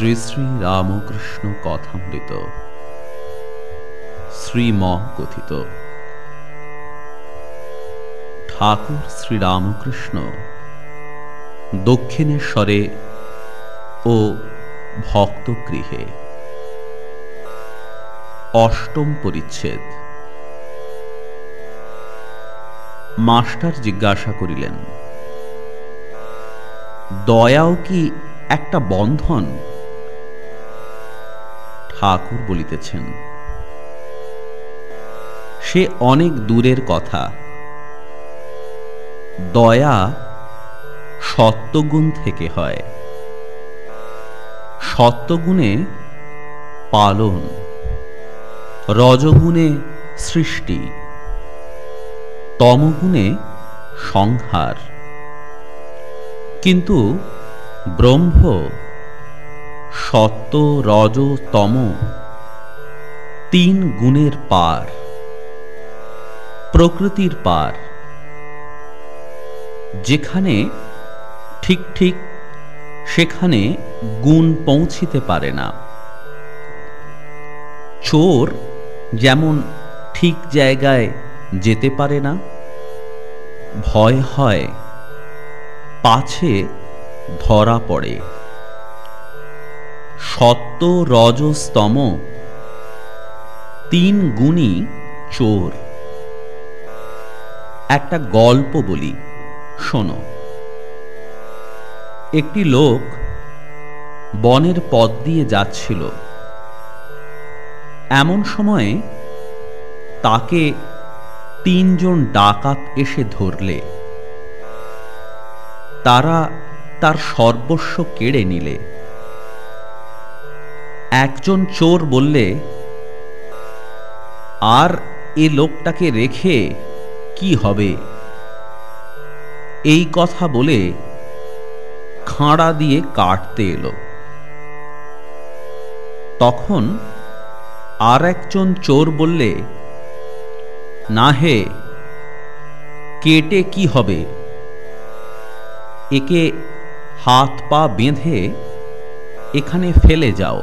শ্রী শ্রী রামকৃষ্ণ কথামৃত। শ্রীম কথিত ঠাকুর শ্রীরামকৃষ্ণ দক্ষিণেশ্বরে ও ভক্তগৃহে। অষ্টম পরিচ্ছেদ। মাস্টার জিজ্ঞাসা করিলেন, দয়াও কি একটা বন্ধন ঠাকুর বলিতেছেন, সে অনেক দূরের কথা। দয়া সত্যগুণ থেকে হয়। সত্যগুণে পালন, রজগুণে সৃষ্টি, তমগুণে সংহার। কিন্তু ব্রহ্ম সত্য, রজ, তম, তিন গুণের পার, প্রকৃতির পার। যেখানে ঠিক ঠিক সেখানে গুণ পৌঁছিতে পারে না। চোর যেমন ঠিক জায়গায় যেতে পারে না, ভয় হয়, পাছে ধরা পড়ে। সত্য রজস্তম, তিন গুণী চোর। একটা গল্প বলি, শোনো। একটি লোক বনের পথ দিয়ে যাচ্ছিল। এমন সময়ে তাকে তিনজন ডাকাত এসে ধরলে। তারা তার সর্বস্ব কেড়ে নিলে। একজন চোর বললে, আর এ লোকটাকে রেখে কি হবে? এই কথা বলে খাঁড়া দিয়ে কাটতে এলো। তখন আর একজন চোর বললে, না হে, কেটে কি হবে? একে হাত পা বেঁধে এখানে ফেলে যাও।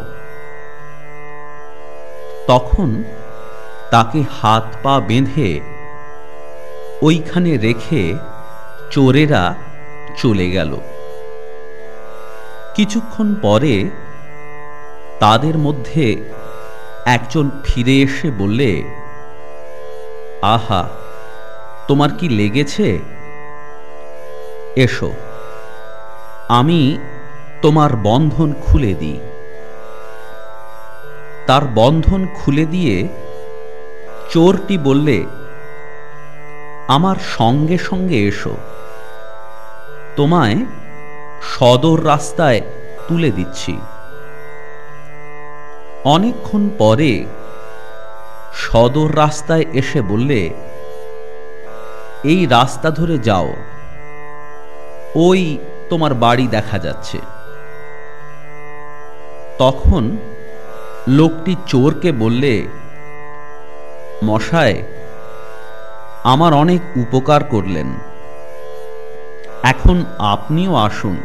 তখন তাকে হাত পা বেঁধে ওইখানে রেখে চোরেরা চলে গেল। কিছুক্ষণ পরে তাদের মধ্যে একজন ফিরে এসে বললে, আহা, তোমার কি লেগেছে? এসো, আমি তোমার বন্ধন খুলে দিই। তার বন্ধন খুলে দিয়ে চোরটি বললে, আমার সঙ্গে সঙ্গে এসো। তোমায় সদর রাস্তায় তুলে দিচ্ছি। অনেকক্ষণ পরে সদর রাস্তায় এসে বললে, এই রাস্তা ধরে যাও। ওই তোমার বাড়ি দেখা যাচ্ছে। তখন লোকটি চোরকে বললে, মশায়, আমার অনেক উপকার করলেন। এখন আপনিও আসুন।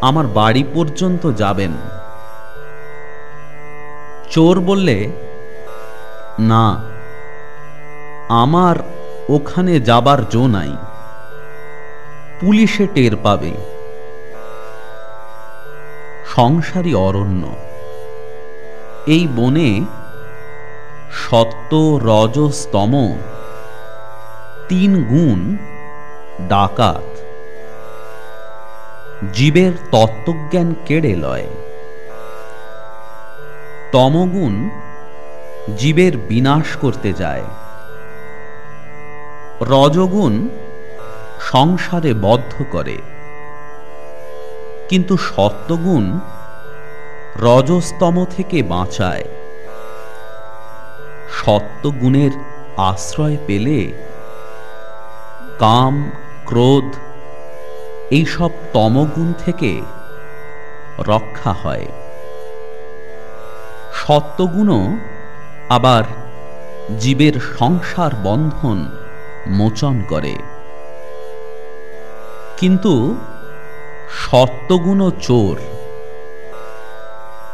আমার বাড়ি পর্যন্ত যাবেন। চোর বললে, না, আমার ওখানে যাবার জো নাই। পুলিশে টের পাবে। সংসারী অরণ্য। এই বনে সত্য রজস্তম তিন গুণ ডাকাত। জীবের তত্ত্বজ্ঞান কেড়ে লয়। তমগুণ জীবের বিনাশ করতে যায়। রজগুণ সংসারে বদ্ধ করে। কিন্তু সত্যগুণ রজস্তম থেকে বাঁচায়। সত্যগুণের আশ্রয় পেলে কাম, ক্রোধ, এইসব তমগুণ থেকে রক্ষা হয়। সত্যগুণও আবার জীবের সংসার বন্ধন মোচন করে। কিন্তু সত্যগুণ চোর।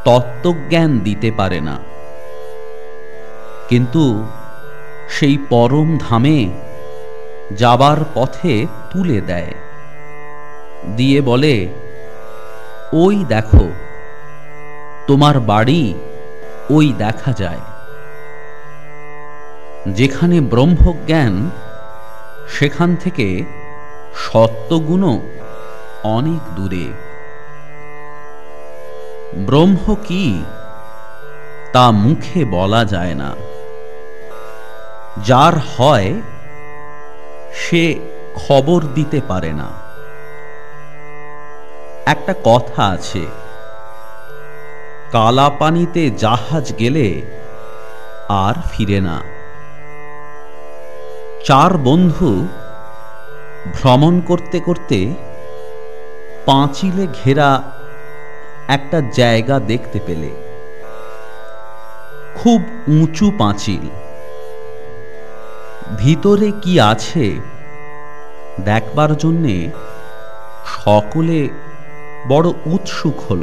তত্ত্বজ্ঞান দিতে পারে না। কিন্তু সেই পরম ধামে যাবার পথে তুলে দেয়। দিয়ে বলে, ওই দেখো, তোমার বাড়ি ওই দেখা যায়। যেখানে ব্রহ্মজ্ঞান, সেখান থেকে সত্যগুণও অনেক দূরে। ব্রহ্ম কি? তা মুখে বলা যায় না। যার হয়, সে খবর দিতে পারে না। একটা কথা আছে কালা পানিতে জাহাজ গেলে আর ফিরে না। চার বন্ধু ভ্রমণ করতে করতে পাঁচিলে ঘেরা একটা জায়গা দেখতে পেলে। খুব উঁচু পাঁচিল। ভিতরে কি আছে দেখবার জন্যে সকলে বড় উৎসুক হল।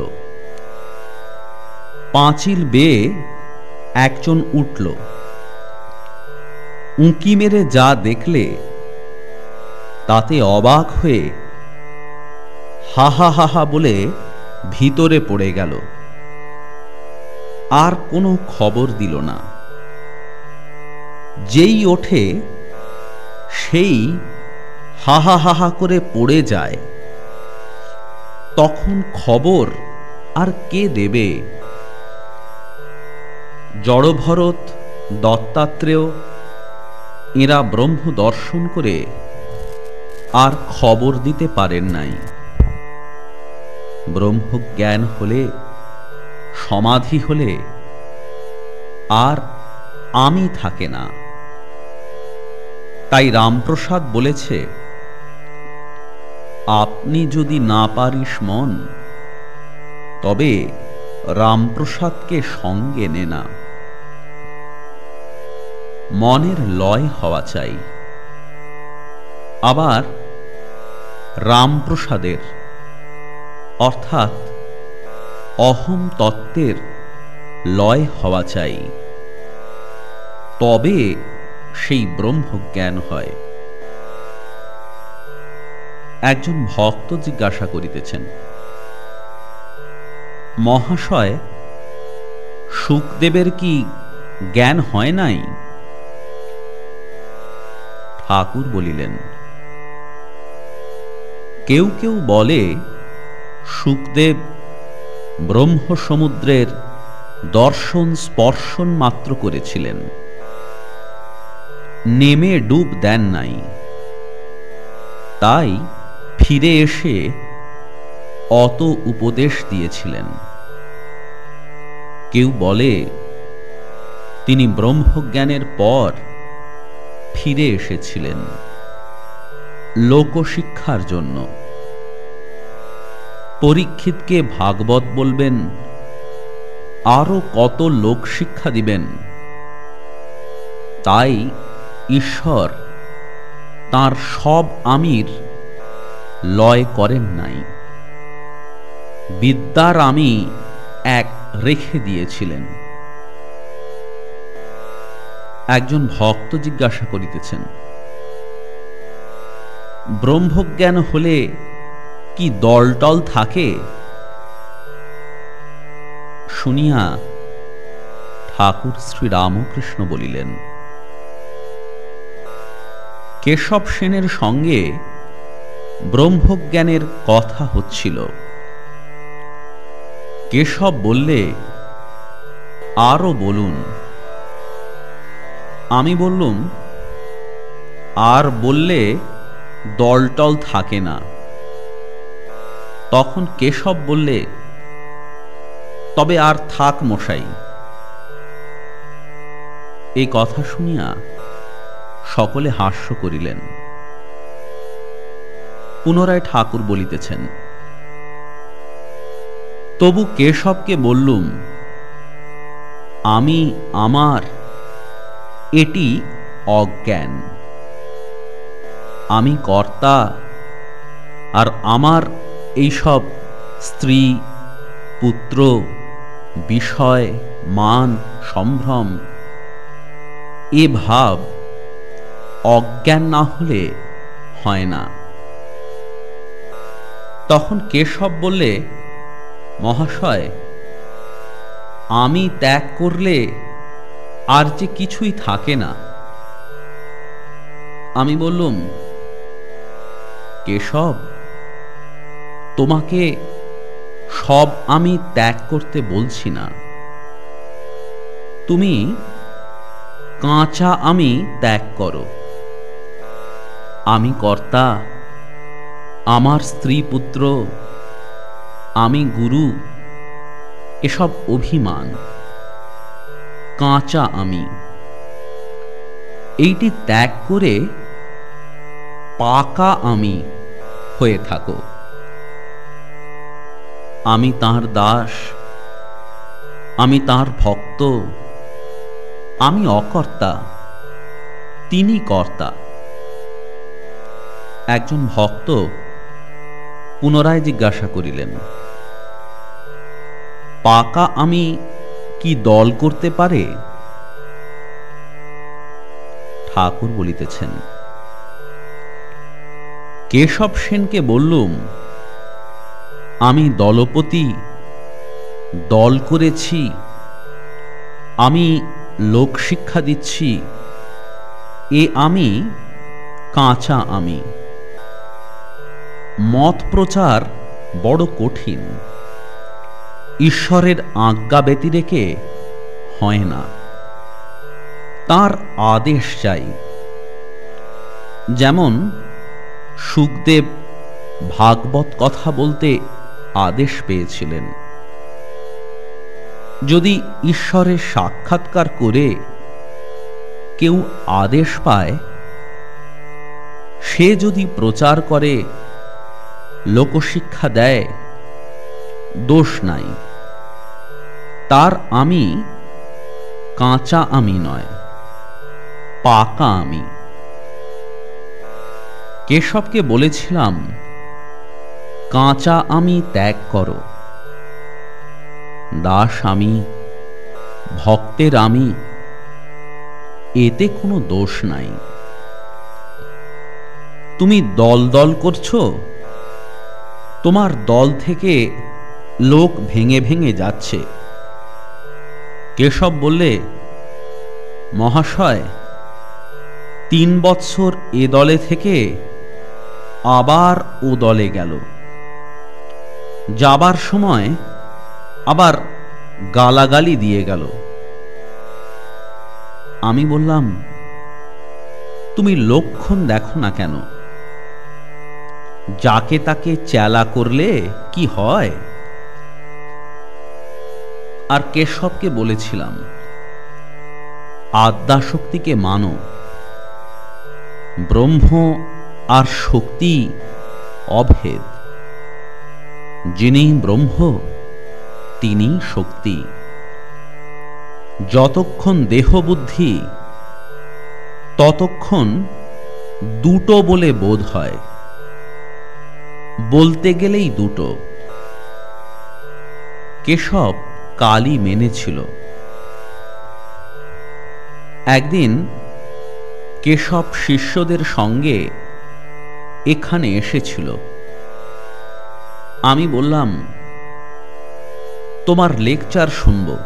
পাঁচিল বেয়ে একজন উঠল। উঁকি মেরে যা দেখলে তাতে অবাক হয়ে হাহা হাহা বলে ভিতরে পড়ে গেল। আর কোনো খবর দিল না। যেই ওঠে, সেই হাহা হাহা করে পড়ে যায়। তখন খবর আর কে দেবে? জড়ভরত দত্তাত্রেয়, এরা ব্রহ্ম দর্শন করে আর খবর দিতে পারেন নাই। ব্রহ্মজ্ঞান হলে, সমাধি হলে আর আমি থাকে না। তাই রামপ্রসাদ বলেছে, আপনি যদি না পারিস মন, তবে রামপ্রসাদকে সঙ্গে নে না। মনের লয় হওয়া চাই। আবার রামপ্রসাদের অর্থাৎ অহম তত্ত্বের লয় হওয়া চাই। তবে সেই ব্রহ্মজ্ঞান হয়। একজন ভক্ত জিজ্ঞাসা করিতেছেন, মহাশয়, সুখদেবের কি জ্ঞান হয় নাই? ঠাকুর বলিলেন, কেউ কেউ বলে সুখদেব ব্রহ্ম সমুদ্রের দর্শন স্পর্শন মাত্র করেছিলেন। নেমে ডুব দেন নাই। তাই ফিরে এসে অত উপদেশ দিয়েছিলেন। কেউ বলে, তিনি ব্রহ্মজ্ঞানের পর ফিরে এসেছিলেন। লোকশিক্ষার জন্য। পরীক্ষিতকে ভাগবত বলবেন, আরও কত লোকশিক্ষা দিবেন। তাই ঈশ্বর তার সব আমির লয় করেন নাই। বিদ্যার আমি এক রেখে দিয়েছিলেন। একজন ভক্ত জিজ্ঞাসা করিতেছেন, ব্রহ্মজ্ঞান হলে কি দলটল থাকে? শুনিয়া ঠাকুর শ্রী রামকৃষ্ণ বলিলেন, কেশব সেনের সঙ্গে ব্রহ্মজ্ঞানের কথা হচ্ছিল। কেশব বললে, আরও বলুন। আমি বললুম, আর বললে দলটল থাকে না। তখন কেশব বললে, তবে আর থাক মশাই। এই কথা শুনিয়া সকলে হাস্য করিলেন। পুনরায় ঠাকুর বলিতেছেন, তবু কেশবকে বললুম, আমি আমার এটি অজ্ঞান। আমি কর্তা আর আমার এইসব স্ত্রী, পুত্র, বিষয়, মান, সম্ভ্রম, এ ভাব অজ্ঞান না হলে হয় না। তখন কেশব বললে, মহাশয়, আমি ত্যাগ করলে আর যে কিছুই থাকে না। আমি বললুম, কেশব তোমাকে সব আমি ত্যাগ করতে বলছি না। তুমি কাঁচা আমি ত্যাগ করো। আমি কর্তা, আমার স্ত্রী পুত্র, আমি গুরু, এসব অভিমান, কাঁচা আমি। এইটি ত্যাগ করে পাকা আমি হয়ে থাকো। আমি তার দাস, আমি তার ভক্ত, আমি অকর্তা, তিনি কর্তা। একজন ভক্ত পুনরায় জিজ্ঞাসা করিলেন, পাকা আমি কি দল করতে পারে? ঠাকুর বলিতেছেন, কেশব সেনকে বললুম আমি দলপতি, দল করেছি, আমি লোক শিক্ষা দিচ্ছি, এ আমি, কাঁচা আমি। মত প্রচার বড় কঠিন, ঈশ্বরের আজ্ঞা ব্যতিরেকে হয় না। তার আদেশ চাই। যেমন সুখদেব ভাগবত কথা বলতে আদেশ পেয়েছিলেন। যদি ঈশ্বরের সাক্ষাৎকার করে কেউ আদেশ পায়, সে যদি প্রচার করে, লোকশিক্ষা দেয়, দোষ নাই। তার আমি কাঁচা আমি নয়, পাকা আমি। কেশবকে বলেছিলাম কাঁচা আমি ত্যাগ করো। দাস আমি, ভক্তের আমি, এতে কোনো দোষ নাই। তুমি দল দল করছ, তোমার দল থেকে লোক ভেঙে ভেঙে যাচ্ছে। কেশব বললে, মহাশয়, তিন বৎসর এ দলে থেকে আবার ও দলে গেল। যাবার সময় আবার গালাগালি দিয়ে গেল। আমি বললাম, তুমি লক্ষণ দেখো না কেন? যাকে তাকে চেলা করলে কি হয়? আর কেশবকে বলেছিলাম, আদ্যাশক্তিকে মানো। ব্রহ্ম আর শক্তি অভেদ। যিনি ব্রহ্ম তিনি শক্তি। যতক্ষণ দেহবুদ্ধি ততক্ষণ দুটো বলে বোধ হয়। বলতে গেলেই দুটো। কেশব কালই মেনেছিল। একদিন কেশব শিষ্যদের সঙ্গে এখানে এসেছিল। আমি বললাম, তোমার লেকচার শুনব।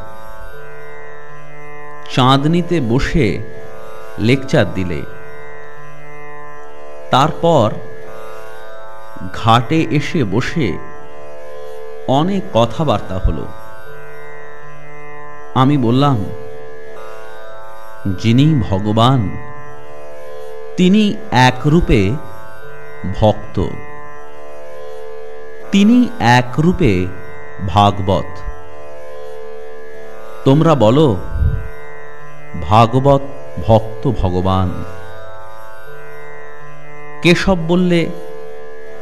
চাঁদনিতে বসে লেকচার দিলে। তারপর ঘাটে এসে বসে অনেক কথাবার্তা হলো। আমি বললাম, যিনি ভগবান, তিনি একরূপে ভক্ত। তিনি একরূপে ভাগবত। তোমরা বলো, ভাগবত ভক্ত ভগবান? কেশব বললে,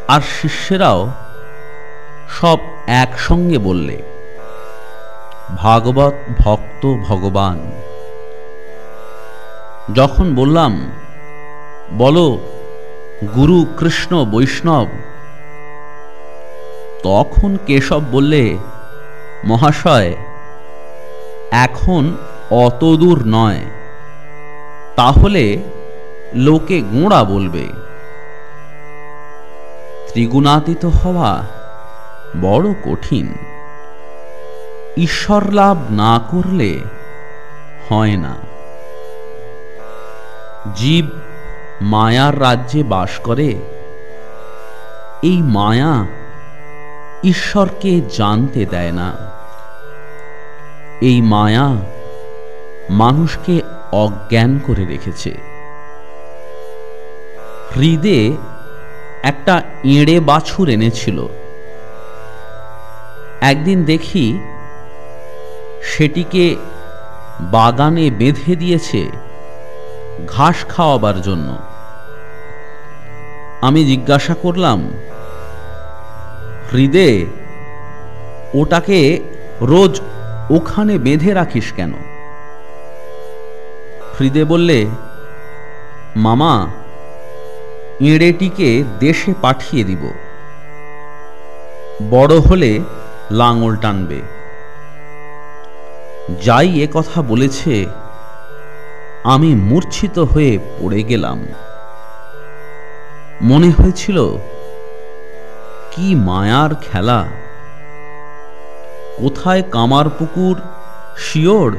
আর শিষ্যেরাও সব একসঙ্গে বললে, ভাগবত ভক্ত ভগবান। যখন বললাম, বলো, গুরু কৃষ্ণ বৈষ্ণব তখন কেশব বললে, মহাশয়, এখন অত দূর নয়। তাহলে লোকে গোঁড়া বলবে। ত্রিগুণাতীত হওয়া বড় কঠিন। ঈশ্বর লাভ না করলে হয় না। জীব মায়ার রাজ্যে বাস করে। এই মায়া ঈশ্বরকে জানতে দেয় না। এই মায়া মানুষকে অজ্ঞান করে রেখেছে। হৃদে একটা এঁড়ে বাছুর এনেছিল। একদিন দেখি সেটিকে বাগানে বেঁধে দিয়েছে ঘাস খাওয়াবার জন্য। আমি জিজ্ঞাসা করলাম হৃদে, ওটাকে রোজ ওখানে বেঁধে রাখিস কেন? হৃদে বললে, মামা, এঁড়েটিকে দেশে পাঠিয়ে দিব। বড় হলে লাঙল টানবে। যাই এ কথা বলেছে, আমি মূর্ছিত হয়ে পড়ে গেলাম। মনে হয়েছিল কি মায়ার খেলা? কোথায় কামারপুকুর শিওর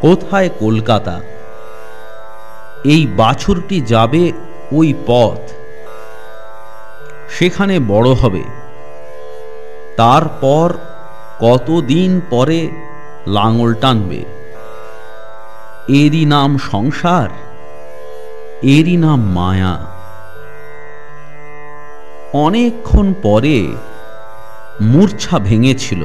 কোথায় কলকাতা? এই বাছুরটি যাবে ওই পথ। সেখানে বড় হবে। তারপর কতদিন পরে লাঙল টানবে? এরই নাম সংসার, এরই নাম মায়া। অনেকক্ষণ পরে মূর্ছা ভেঙেছিল।